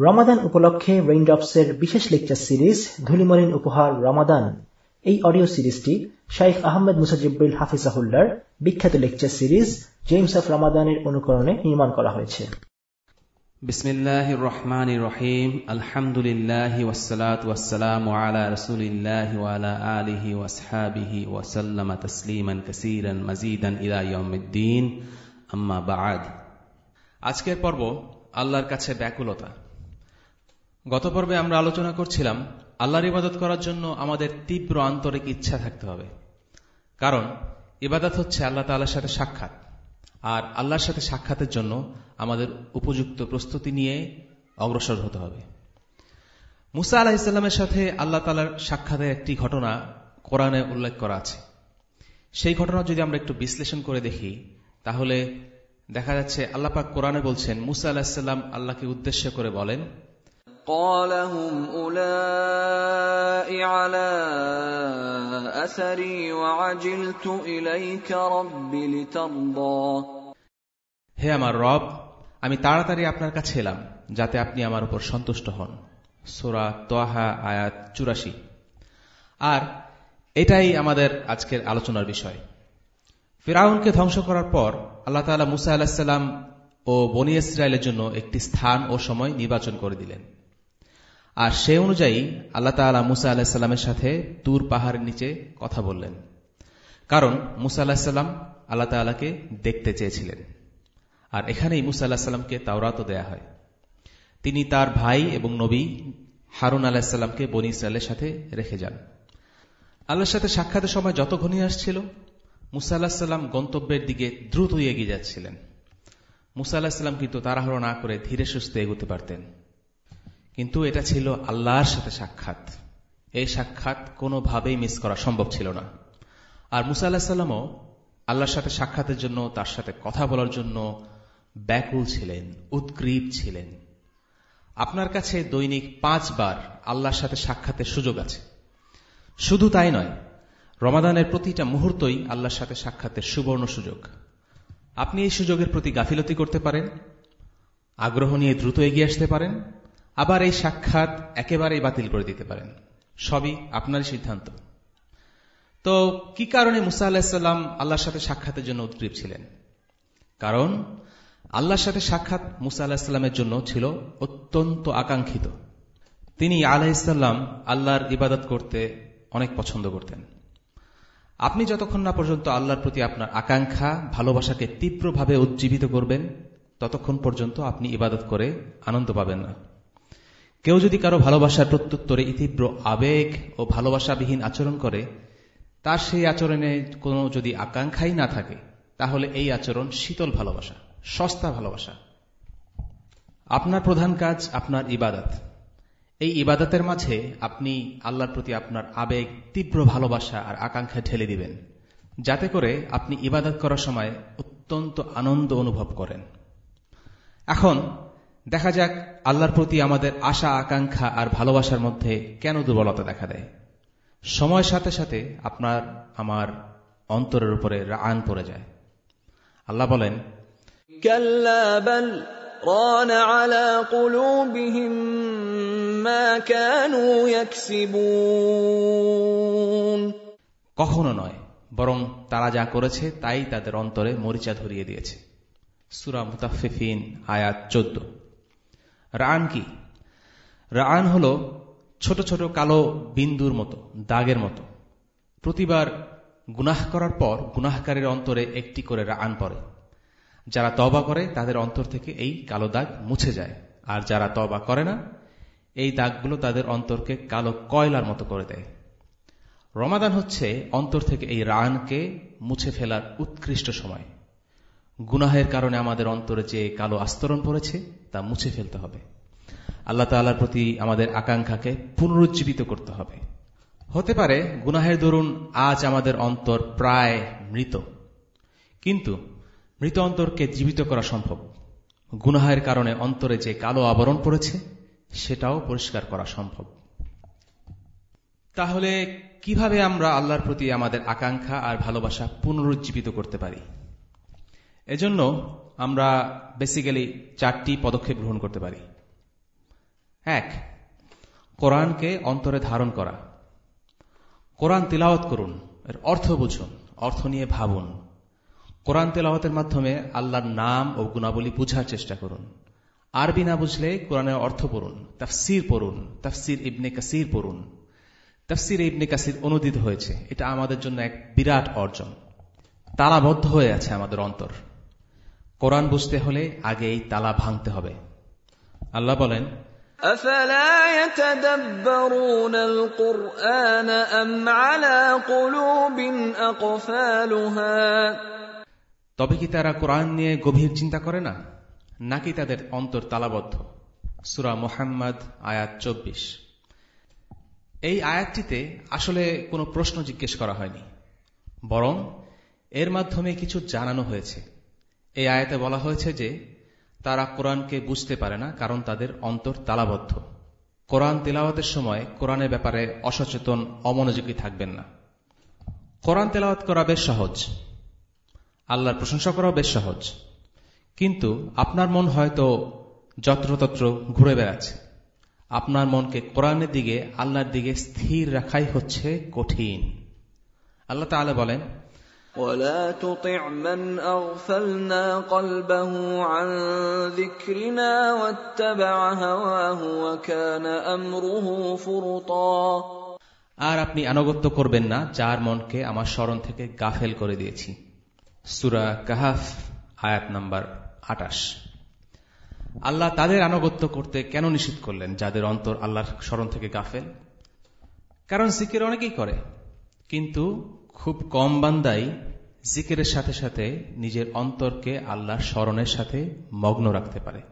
রমাদান উপলক্ষে রেইনড্রপসের বিশেষ lecture series ধুলিমলিন উপহার রমাদান। এই অডিও সিরিজটি শাইফ আহমেদ মুসাজিবুল হাফিজাহুল্লার বিখ্যাত লেকচার সিরিজ জেমস অফ রমাদানের অনুকরণে নির্মাণ করা হয়েছে। বিসমিল্লাহ রহমান রহিম। আলহামদুলিল্লাহ আলিহি ওয়াসহাবিহি ওয়াসাল্লাম আম্মা বাদ আজকের পর্ব আল্লাহর কাছে ব্যাকুলতা। গত পর্বে আমরা আলোচনা করছিলাম, আল্লাহর ইবাদত করার জন্য আমাদের তীব্র আন্তরিক ইচ্ছা থাকতে হবে। কারণ, ইবাদত হচ্ছে আল্লাহ তাল্লার সাথে সাক্ষাৎ। আর আল্লাহর সাথে সাক্ষাতের জন্য আমাদের উপযুক্ত প্রস্তুতি নিয়ে অগ্রসর হতে হবে। মুসা আলাহিসাল্লামের সাথে আল্লাহ তালার সাক্ষাতের একটি ঘটনা কোরআনে উল্লেখ করা আছে। সেই ঘটনা যদি আমরা একটু বিশ্লেষণ করে দেখি, তাহলে দেখা যাচ্ছে আল্লাপাক কোরআনে বলছেন, মুসা আলাহিসাল্লাম আল্লাহকে উদ্দেশ্য করে বলেন قال هم أولئك على أثري وعجلت إليك رب لترضى হে আমার রব আমি তাড়াতাড়ি আপনার কাছে এলাম যাতে আপনি আমার উপর সন্তুষ্ট হন সোরা তোয়াহা আয়াত চুরাশি আর এটাই আমাদের আজকের আলোচনার বিষয় ফিরাউনকে ধ্বংস করার পর আল্লাহ তালা মুসা আলাহিসাল্লাম ও বনি ইসরায়েলের জন্য একটি স্থান ও সময় নির্বাচন করে দিলেন আর সে অনুযায়ী আল্লাহ তালা মুসা আলাহিসাল্লামের সাথে তুর পাহাড়ের নিচে কথা বললেন। কারণ মুসা আলাহিসাল্লাম আল্লাহ তালাকে দেখতে চেয়েছিলেন। আর এখানেই মুসা আল্লাহ সাল্লামকে তাওরাতও দেয়া হয়। তিনি তার ভাই এবং নবী হারুন আলাহিসাল্লামকে বনি ইসরায়েলের সাথে রেখে যান। আল্লাহর সাথে সাক্ষাতের সময় যত ঘনিয়ে আসছিল, মুসা আল্লাহ সাল্লাম গন্তব্যের দিকে দ্রুত এগিয়ে যাচ্ছিলেন। মুসা আল্লাহ সাল্লাম কিন্তু তাড়াহুড়ো না করে ধীরে সুস্থে এগোতে পারতেন। কিন্তু এটা ছিল আল্লাহর সাথে সাক্ষাৎ। এই সাক্ষাৎ কোনোভাবেই মিস করা সম্ভব ছিল না। আর মুসা আল্লাহ সাল্লামও আল্লাহর সাথে সাক্ষাতের জন্য, তার সাথে কথা বলার জন্য ব্যাকুল ছিলেন, উৎগ্রীব ছিলেন। আপনার কাছে দৈনিক পাঁচবার আল্লাহর সাথে সাক্ষাতের সুযোগ আছে। শুধু তাই নয়, রমাদানের প্রতিটা মুহূর্তই আল্লাহর সাথে সাক্ষাতের সুবর্ণ সুযোগ। আপনি এই সুযোগের প্রতি গাফিলতি করতে পারেন, আগ্রহ নিয়ে দ্রুত এগিয়ে আসতে পারেন আবার এই সাক্ষাৎ একেবারেই বাতিল করে দিতে পারেন। সবই আপনারই সিদ্ধান্ত। তো কি কারণে মুসা আল্লাহিসাল্লাম আল্লাহর সাথে সাক্ষাতের জন্য উদ্গ্রীব ছিলেন? কারণ আল্লাহর সাথে সাক্ষাৎ মুসা আল্লাহিসাল্লামের জন্য ছিল অত্যন্ত আকাঙ্ক্ষিত। তিনি আলাহিসাল্লাম আল্লাহর ইবাদত করতে অনেক পছন্দ করতেন। আপনি যতক্ষণ না পর্যন্ত আল্লাহর প্রতি আপনার আকাঙ্ক্ষা, ভালোবাসাকে তীব্রভাবে উজ্জীবিত করবেন, ততক্ষণ পর্যন্ত আপনি ইবাদত করে আনন্দ পাবেন না। কেউ যদি কারও ভালোবাসার প্রত্যুত্তরে তীব্র আবেগ ও ভালোবাসাবিহীন আচরণ করে, তার সেই আচরণে কোনো যদি আকাঙ্ক্ষাই না থাকে, তাহলে এই আচরণ শীতল ভালোবাসা, সস্তা ভালোবাসা। আপনার প্রধান কাজ আপনার ইবাদত। এই ইবাদতের মাঝে আপনি আল্লাহর প্রতি আপনার আবেগ, তীব্র ভালোবাসা আর আকাঙ্ক্ষা ঠেলে দিবেন, যাতে করে আপনি ইবাদত করার সময় অত্যন্ত আনন্দ অনুভব করেন। এখন দেখা যাক আল্লাহর প্রতি আমাদের আশা আকাঙ্ক্ষা আর ভালোবাসার মধ্যে কেন দুর্বলতা দেখা দেয়। সময়ের সাথে সাথে আপনার আমার অন্তরের উপরে আন পড়ে যায়। আল্লাহ বলেন কখনো নয় বরং তারা যা করেছে তাই তাদের অন্তরে মরিচা ধরিয়ে দিয়েছে। সুরা মুতাফিফিন আয়াত চোদ্দ। রান কি? রান হল ছোট ছোট কালো বিন্দুর মতো, দাগের মতো। প্রতিবার গুনাহ করার পর গুনাহকারীর অন্তরে একটি করে রান পড়ে। যারা তবা করে, তাদের অন্তর থেকে এই কালো দাগ মুছে যায়। আর যারা তবা করে না, এই দাগগুলো তাদের অন্তরকে কালো কয়লার মতো করে দেয়। রমাদান হচ্ছে অন্তর থেকে এই রানকে মুছে ফেলার উৎকৃষ্ট সময়। গুনাহের কারণে আমাদের অন্তরে যে কালো আস্তরণ পড়েছে, তা মুছে ফেলতে হবে। আল্লাহ তাল্লার প্রতি আমাদের আকাঙ্ক্ষাকে পুনরুজ্জীবিত করতে হবে। হতে পারে গুনাহের দরুন আজ আমাদের অন্তর প্রায় মৃত। কিন্তু মৃত অন্তরকে জীবিত করা সম্ভব। গুনাহের কারণে অন্তরে যে কালো আবরণ পড়েছে, সেটাও পরিষ্কার করা সম্ভব। তাহলে কীভাবে আমরা আল্লাহর প্রতি আমাদের আকাঙ্ক্ষা আর ভালোবাসা পুনরুজ্জীবিত করতে পারি? এজন্য আমরা বেসিক্যালি চারটি পদক্ষেপ গ্রহণ করতে পারি। এক, কোরআনকে অন্তরে ধারণ করা। কোরআন তিলাওয়াত করুন, এর অর্থ বুঝুন, অর্থ নিয়ে ভাবুন। কোরআন তেলাওয়াতের মাধ্যমে আল্লাহর নাম ও গুণাবলী বুঝার চেষ্টা করুন। আরবি না বুঝলে কোরআনের অর্থ পড়ুন, তাফসির পড়ুন, তাফসির ইবনে কাসির পড়ুন। তাফসির ইবনে কাসির অনুদিত হয়েছে, এটা আমাদের জন্য এক বিরাট অর্জন। তালাবদ্ধ হয়ে আছে আমাদের অন্তর। কোরআন বুঝতে হলে আগে এই তালা ভাঙতে হবে আল্লাহ বলেন أفلا يتدبرون القرآن أم على قلوب أقفالها তবে কি তারা কোরআন নিয়ে গভীর চিন্তা করে না নাকি তাদের অন্তর তালাবদ্ধ সুরা মোহাম্মদ আয়াত চব্বিশ এই আয়াতটিতে আসলে কোনো প্রশ্ন জিজ্ঞেস করা হয়নি বরং এর মাধ্যমে কিছু জানানো হয়েছে এই আয়াতে বলা হয়েছে যে, তারা কোরআনকে বুঝতে পারে না, কারণ তাদের অন্তর তালাবদ্ধ। কোরআন তেলাওয়াতের সময় কোরআনের ব্যাপারে অসচেতন, অমনোযোগী থাকবেন না। কোরআন তেলাওয়াত করা বেশ সহজ। আল্লাহর প্রশংসা করাও বেশ সহজ। কিন্তু আপনার মন হয়তো যত্রতত্র ঘুরে বেড়াচ্ছে। আপনার মনকে কোরআনের দিকে, আল্লাহর দিকে স্থির রাখাই হচ্ছে কঠিন। আল্লাহ তাহলে বলেন ولا تطع من اغفلنا قلبه عن ذكرنا واتبع هواه وكان امره فرطا আর আপনি আনুগত্য করবেন না যার মনকে আমার স্মরণ থেকে গাফেল করে দিয়েছি সুরা কাহাফ আয়াত নাম্বার আটাশ আল্লাহ তাদের আনুগত্য করতে কেন নিষেধ করলেন যাদের অন্তর আল্লাহর স্মরণ থেকে গাফেল কারণ জিকির অনেকেই করে কিন্তু খুব কম বান্দাই জিকিরের সাথে সাথে নিজের অন্তরকে আল্লাহর স্মরণের সাথে মগ্ন রাখতে পারে।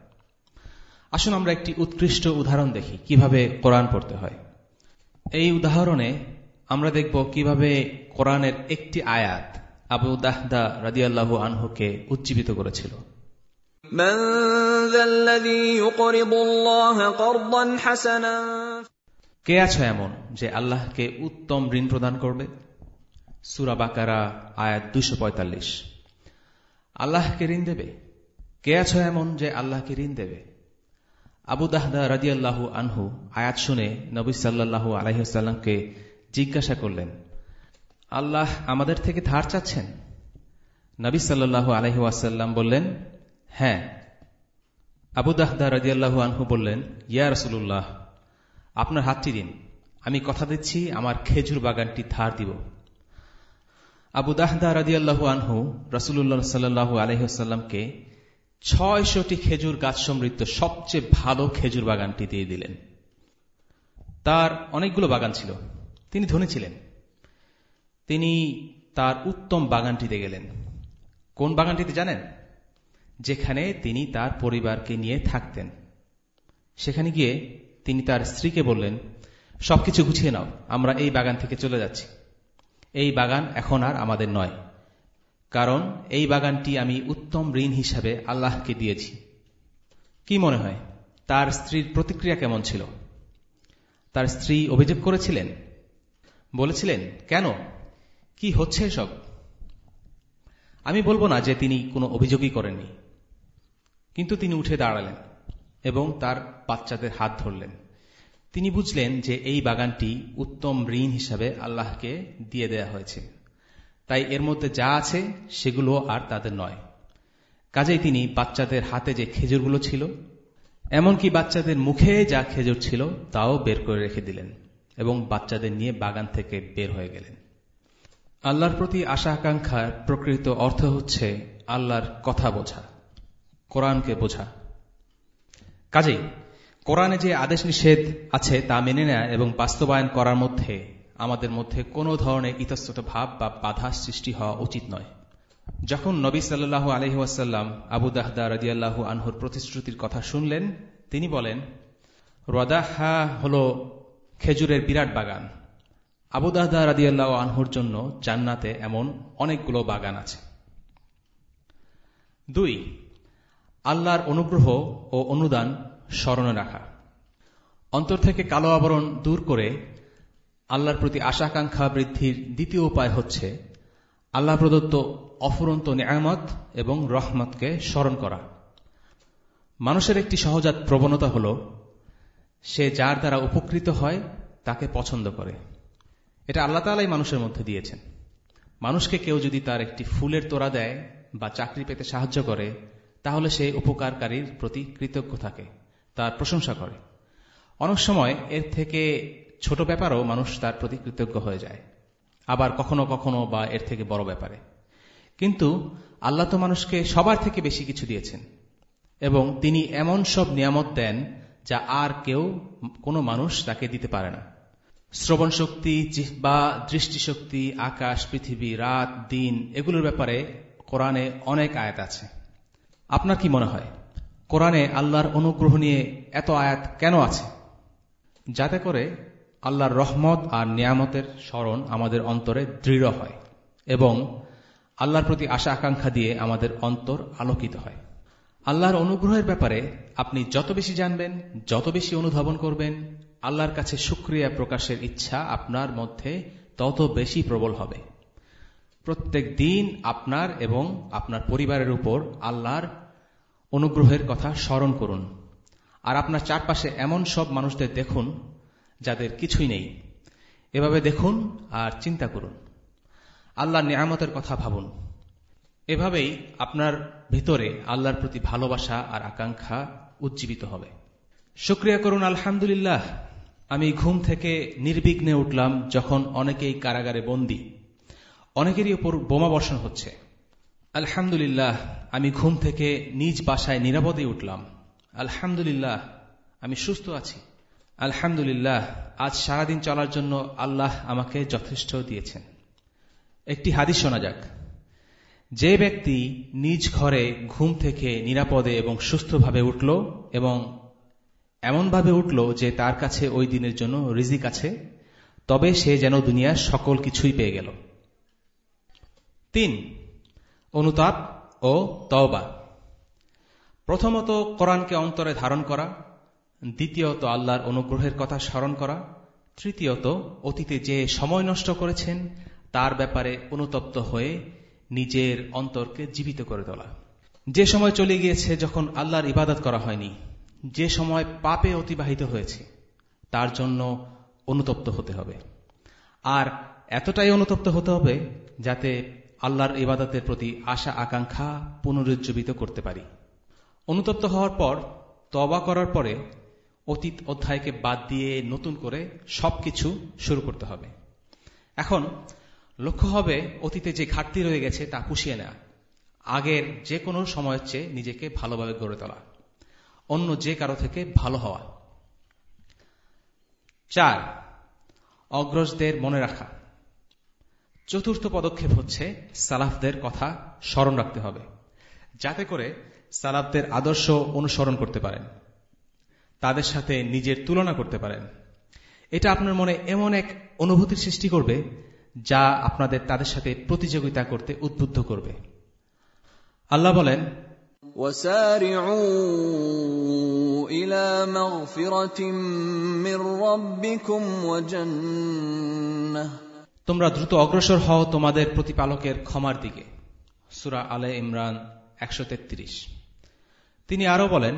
আসুন আমরা একটি উৎকৃষ্ট উদাহরণ দেখি কীভাবে কোরআন পড়তে হয়। এই উদাহরণে আমরা দেখব কীভাবে কোরআনের একটি আয়াত আবু দাহদা আল্লাহ আনহুকে উজ্জীবিত করেছিল। কে আছে এমন যে আল্লাহকে উত্তম ঋণ প্রদান করবে? সুরা বাকারা, আয়াত দুশো পঁয়তাল্লিশ। আল্লাহকে ঋণ দেবে? কে আছো এমন যে আল্লাহকে ঋণ দেবে? আবু দাহদা রাজিয়াল্লাহু আনহু আয়াত শুনে নবী সাল্লাহু আলহিসাল্লামকে জিজ্ঞাসা করলেন, আল্লাহ আমাদের থেকে ধার চাচ্ছেন? নবী সাল্লাহু আলহি বললেন হ্যাঁ। আবু দাহদা রাজিয়াল্লাহু আনহু বললেন, ইয়া রসুল্লাহ আপনার হাতটি দিন, আমি কথা দিচ্ছি, আমার খেজুর বাগানটি ধার দিব। আবু দাহদা রাজিয়াল্লাহু আনহু রসুল্লাহ সাল্লাহু আলহিহাস্লামকে ছয়শটি খেজুর গাছ সমৃদ্ধ সবচেয়ে ভালো খেজুর বাগানটি দিয়ে দিলেন। তার অনেকগুলো বাগান ছিল। তিনি ধনী ছিলেন। তিনি তার উত্তম বাগানটিতে গেলেন। কোন বাগানটিতে জানেন? যেখানে তিনি তার পরিবারকে নিয়ে থাকতেন। সেখানে গিয়ে তিনি তার স্ত্রীকে বললেন, সবকিছু গুছিয়ে নাও, আমরা এই বাগান থেকে চলে যাচ্ছি। এই বাগান এখন আর আমাদের নয়। কারণ এই বাগানটি আমি উত্তম ঋণ হিসাবে আল্লাহকে দিয়েছি। কি মনে হয়, তার স্ত্রীর প্রতিক্রিয়া কেমন ছিল? তার স্ত্রী অভিযোগ করেছিলেন? বলেছিলেন, কেন? কি হচ্ছে সব আমি বলব না যে তিনি কোনো অভিযোগই করেননি। কিন্তু তিনি উঠে দাঁড়ালেন এবং তার বাচ্চাদের হাত ধরলেন। তিনি বুঝলেন যে এই বাগানটি উত্তম ঋণ হিসাবে আল্লাহকে দিয়ে দেয়া হয়েছে। তাই এর মধ্যে যা আছে সেগুলো আর তাদের নয়। কাজেই তিনি বাচ্চাদের হাতে যে খেজুরগুলো ছিল, এমনকি বাচ্চাদের মুখে যা খেজুর ছিল তাও বের করে রেখে দিলেন এবং বাচ্চাদের নিয়ে বাগান থেকে বের হয়ে গেলেন। আল্লাহর প্রতি আশা আকাঙ্ক্ষার প্রকৃত অর্থ হচ্ছে আল্লাহর কথা বোঝা, কোরআনকে বোঝা। কাজেই কোরআনে যে আদেশ নিষেধ আছে তা মেনে নেয়া এবং বাস্তবায়ন করার মধ্যে, আমাদের মধ্যে কোনো ধরনের ইতস্তত ভাব বা বাধা সৃষ্টি হওয়া উচিত নয়। যখন নবী সাল্লু আলহিহাসাল্লাম আবু দাহদা রাজিয়াল্লাহু আনহুর প্রতিশ্রুতির কথা শুনলেন, তিনি বলেন রদাহা হল খেজুরের বিরাট বাগান। আবু দাহদা রাজিয়াল্লাহ আনহুর জন্য জান্নাতে এমন অনেকগুলো বাগান আছে। দুই, আল্লাহর অনুগ্রহ ও অনুদান স্মরণে রাখা। অন্তর থেকে কালো আবরণ দূর করে আল্লাহর প্রতি আশাকাঙ্ক্ষা বৃদ্ধির দ্বিতীয় উপায় হচ্ছে আল্লাহ প্রদত্ত অফুরন্ত নিয়ামত এবং রহমতকে স্মরণ করা। মানুষের একটি সহজাত প্রবণতা হল, সে যার দ্বারা উপকৃত হয় তাকে পছন্দ করে। এটা আল্লাহ তালাই মানুষের মধ্যে দিয়েছেন। মানুষকে কেউ যদি তার একটি ফুলের তোড়া দেয় বা চাকরি পেতে সাহায্য করে, তাহলে সে উপকারকারীর প্রতি কৃতজ্ঞ থাকে। তার প্রশংসা করে। অনেক সময় এর থেকে ছোট ব্যাপারও মানুষ তার প্রতি কৃতজ্ঞ হয়ে যায়। আবার কখনো কখনো বা এর থেকে বড় ব্যাপারে। কিন্তু আল্লাহ তো মানুষকে সবার থেকে বেশি কিছু দিয়েছেন এবং তিনি এমন সব নিয়ামত দেন যা আর কেউ, কোনো মানুষ তাকে দিতে পারে না। শ্রবণ শক্তি বা দৃষ্টিশক্তি আকাশ, পৃথিবী, রাত, দিন, এগুলোর ব্যাপারে কোরআনে অনেক আয়াত আছে। আপনার কি মনে হয়? কোরআনে আল্লাহর অনুগ্রহ নিয়ে এত আয়াত কেন আছে? যাতে করে আল্লাহর রহমত আর নিয়ামতের স্মরণ আমাদের অন্তরে দৃঢ় হয় এবং আল্লাহর প্রতি আশা আকাঙ্ক্ষা দিয়ে আমাদের অন্তর আলোকিত হয়। আল্লাহর অনুগ্রহের ব্যাপারে আপনি যত বেশি জানবেন, যত বেশি অনুধাবন করবেন, আল্লাহর কাছে সুক্রিয়া প্রকাশের ইচ্ছা আপনার মধ্যে তত বেশি প্রবল হবে। প্রত্যেক দিন আপনার এবং আপনার পরিবারের উপর আল্লাহর অনুগ্রহের কথা স্মরণ করুন। আর আপনার চারপাশে এমন সব মানুষদের দেখুন, যাদের কিছুই নেই। এভাবে দেখুন আর চিন্তা করুন। আল্লাহর নিয়ামতের কথা ভাবুন। এভাবেই আপনার ভিতরে আল্লাহর প্রতি ভালোবাসা আর আকাঙ্ক্ষা উজ্জীবিত হবে। শুক্রিয়া করুন, আলহামদুলিল্লাহ। আমি ঘুম থেকে নির্বিঘ্নে উঠলাম যখন অনেকেই কারাগারে বন্দী। অনেকেরই ওপর বোমা বর্ষণ হচ্ছে। আলহামদুলিল্লাহ, আমি ঘুম থেকে নিজ বাসায় নিরাপদে উঠলাম। আলহামদুলিল্লাহ, আমি সুস্থ আছি। আলহামদুলিল্লাহ, আজ সারাদিন চলার জন্য আল্লাহ আমাকে যথেষ্ট দিয়েছেন। একটি হাদিস শোনা যাক। যে ব্যক্তি নিজ ঘরে ঘুম থেকে নিরাপদে এবং সুস্থভাবে উঠল এবং এমনভাবে উঠল যে তার কাছে ওই দিনের জন্য রিজিক আছে, তবে সে যেন দুনিয়ার সকল কিছুই পেয়ে গেল। তিন অনুতাপ ও তওবা। প্রথমত কোরআনকে অন্তরে ধারণ করা, দ্বিতীয়ত আল্লাহর অনুগ্রহের কথা স্মরণ করা, তৃতীয়ত অতীতে যে সময় নষ্ট করেছেন, তার ব্যাপারে অনুতপ্ত হয়ে নিজের অন্তরকে জীবিত করে তোলা। যে সময় চলে গিয়েছে যখন আল্লাহর ইবাদত করা হয়নি, যে সময় পাপে অতিবাহিত হয়েছে, তার জন্য অনুতপ্ত হতে হবে। আর এতটাই অনুতপ্ত হতে হবে যাতে আল্লাহর ইবাদতের প্রতি আশা আকাঙ্ক্ষা পুনরুজ্জীবিত করতে পারি। অনুতপ্ত হওয়ার পর তবা করার পরে অতীত অধ্যায়কে বাদ দিয়ে নতুন করে সবকিছু শুরু করতে হবে। এখন লক্ষ্য হবে অতীতে যে ঘাটতি রয়ে গেছে তা পুষিয়ে নেওয়া, আগের যে কোনো সময়ের চেয়ে নিজেকে ভালোভাবে গড়ে তোলা, অন্য যে কারও থেকে ভালো হওয়া। চার, অগ্রজদের মনে রাখা। চতুর্থ পদক্ষেপ হচ্ছে সালাফদের কথা স্মরণ রাখতে হবে যাতে করে সালাফদের আদর্শ অনুসরণ করতে পারেন তাদের সাথে নিজের তুলনা করতে পারেন এটা আপনার মনে এমন এক অনুভূতির সৃষ্টি করবে যা আপনাদের তাদের সাথে প্রতিযোগিতা করতে উদ্বুদ্ধ করবে আল্লাহ বলেন وسارعوا إلى مغفرة من ربكم وجنة তোমরা দ্রুত অগ্রসর হও তোমাদের প্রতিপালকের ক্ষমার দিকে। সুরা আলে ইমরান একশো তিনি আরও বলেন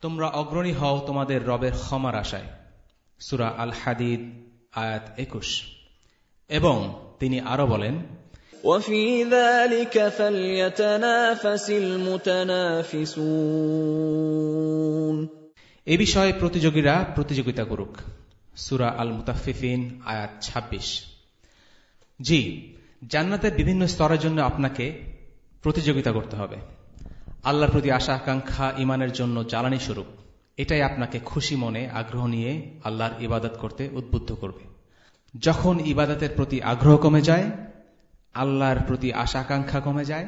তোমরা অগ্রণী হও তোমাদের রবের ক্ষমার আশায়। সুরা আল হাদিদ আয়াত একুশ। এবং তিনি আরও বলেন وفي ذلك فليتنافس المتنافسون এ বিষয়ে প্রতিযোগীরা প্রতিযোগিতা করুক সুরা আল মুতাফিফিন আয়াত ২৬ জি জান্নাতের বিভিন্ন স্তরের জন্য আপনাকে প্রতিযোগিতা করতে হবে আল্লাহর প্রতি আশা আকাঙ্ক্ষা ইমানের জন্য জ্বালানি স্বরূপ এটাই আপনাকে খুশি মনে আগ্রহ নিয়ে আল্লাহর ইবাদত করতে উদ্বুদ্ধ করবে যখন ইবাদতের প্রতি আগ্রহ কমে যায় আল্লাহর প্রতি আশা আকাঙ্ক্ষা কমে যায়,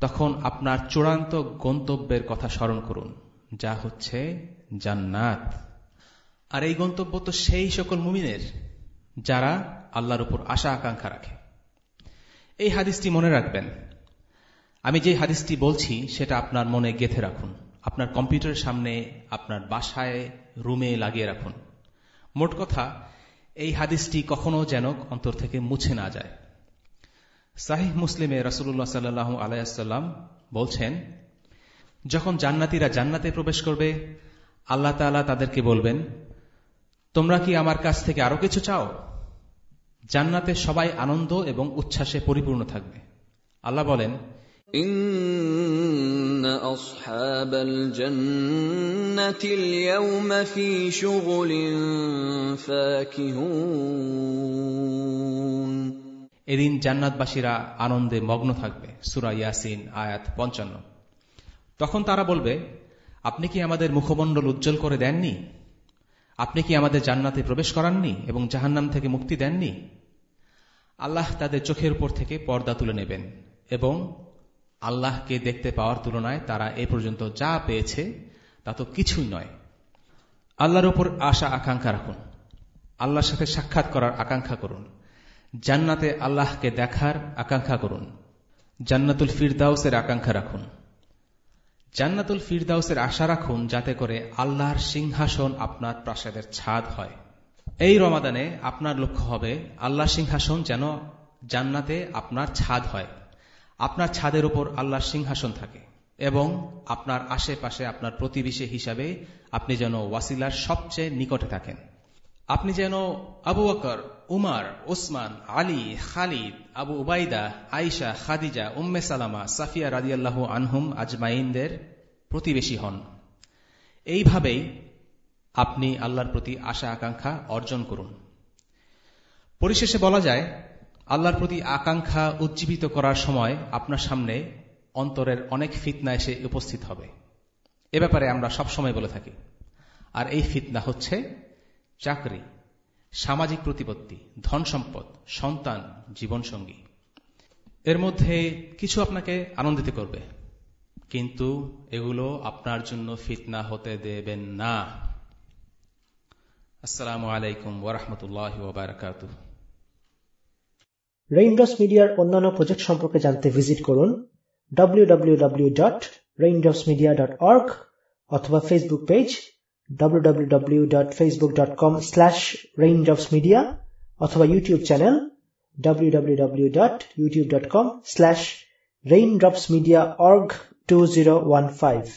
তখন আপনার চূড়ান্ত গন্তব্যের কথা স্মরণ করুন, যা হচ্ছে জান্নাত। আর এই গন্তব্য তো সেই সকল মুমিনের, যারা আল্লাহর উপর আশা আকাঙ্ক্ষা রাখে। এই হাদিসটি মনে রাখবেন। আমি যে হাদিসটি বলছি, সেটা আপনার মনে গেথে রাখুন। আপনার কম্পিউটারের সামনে, আপনার বাসায় রুমে লাগিয়ে রাখুন। মোট কথা, এই হাদিসটি কখনো যেন অন্তর থেকে মুছে না যায়। সাহিহ মুসলিমে রসুল্লাহ সাল্লাহ আলাইসাল্লাম বলছেন, যখন জান্নাতিরা জান্নাতে প্রবেশ করবে, আল্লাহ তালা তাদেরকে বলবেন, তোমরা কি আমার কাছ থেকে আরও কিছু চাও? জান্নাতে সবাই আনন্দ এবং উচ্ছ্বাসে পরিপূর্ণ থাকবে। আল্লাহ বলেন إن এদিন জান্নাতবাসীরা আনন্দে মগ্ন থাকবে। সুরা ইয়াসিন, আয়াত পঞ্চান্ন। তখন তারা বলবে, আপনি কি আমাদের মুখমণ্ডল উজ্জ্বল করে দেননি? আপনি কি আমাদের জান্নাতে প্রবেশ করাননি এবং জাহান্নাম থেকে মুক্তি দেননি? আল্লাহ তাদের চোখের উপর থেকে পর্দা তুলে নেবেন এবং আল্লাহকে দেখতে পাওয়ার তুলনায় তারা এ পর্যন্ত যা পেয়েছে তা তো কিছুই নয়। আল্লাহর ওপর আশা আকাঙ্ক্ষা রাখুন। আল্লাহর সাথে সাক্ষাৎ করার আকাঙ্ক্ষা করুন। জান্নাতে আল্লাহকে দেখার আকাঙ্ক্ষা করুন। জান্নাতুল ফিরদাউসের আকাঙ্ক্ষা রাখুন। জান্নাতুল ফিরদাউসের আশা রাখুন যাতে করে আল্লাহর সিংহাসন আপনার প্রাসাদের ছাদ হয়। এই রমাদানে আপনার লক্ষ্য হবে আল্লাহ সিংহাসন যেন জান্নাতে আপনার ছাদ হয়। আপনার ছাদের উপর আল্লাহর সিংহাসন থাকে এবং আপনার আশেপাশে আপনার প্রতিবেশী হিসাবে আপনি যেন ওয়াসিলার সবচেয়ে নিকটে থাকেন। আপনি যেন আবু বকর উমার ওসমান আলী, খালিদ, আবু উবাইদা আইসা খাদিজা, উম্মে সালামা, সাফিয়া রাজিয়াল্লাহ আনহুম আজমাইনদের প্রতিবেশী হন। এইভাবেই আপনি আল্লাহর প্রতি আশা, আকাঙ্ক্ষা অর্জন করুন। পরিশেষে বলা যায়, আল্লাহর প্রতি আকাঙ্ক্ষা উজ্জীবিত করার সময় আপনার সামনে অন্তরের অনেক ফিতনা এসে উপস্থিত হবে। এ ব্যাপারে আমরা সবসময় বলে থাকি। আর এই ফিতনা হচ্ছে চাকরি। সামাজিক প্রতিপত্তি, ধন সম্পদ, সন্তান, জীবনসঙ্গী। এর মধ্যে কিছু আপনাকে আনন্দিত করবে। কিন্তু এগুলো আপনার জন্য ফিতনা হতে দেবেন না। আসসালামু আলাইকুম ওরহমতুল্লাহ ওবরাকাত মিডিয়ার অন্যান্য প্রজেক্ট সম্পর্কে জানতে ভিজিট করুন W W W dot raindrops media dot www.raindropsmedia.org অথবা Facebook page www.facebook.com/raindropsmedia অথবা ইউটিউব চ্যানেল www.youtube.com/raindropsmediaorg2015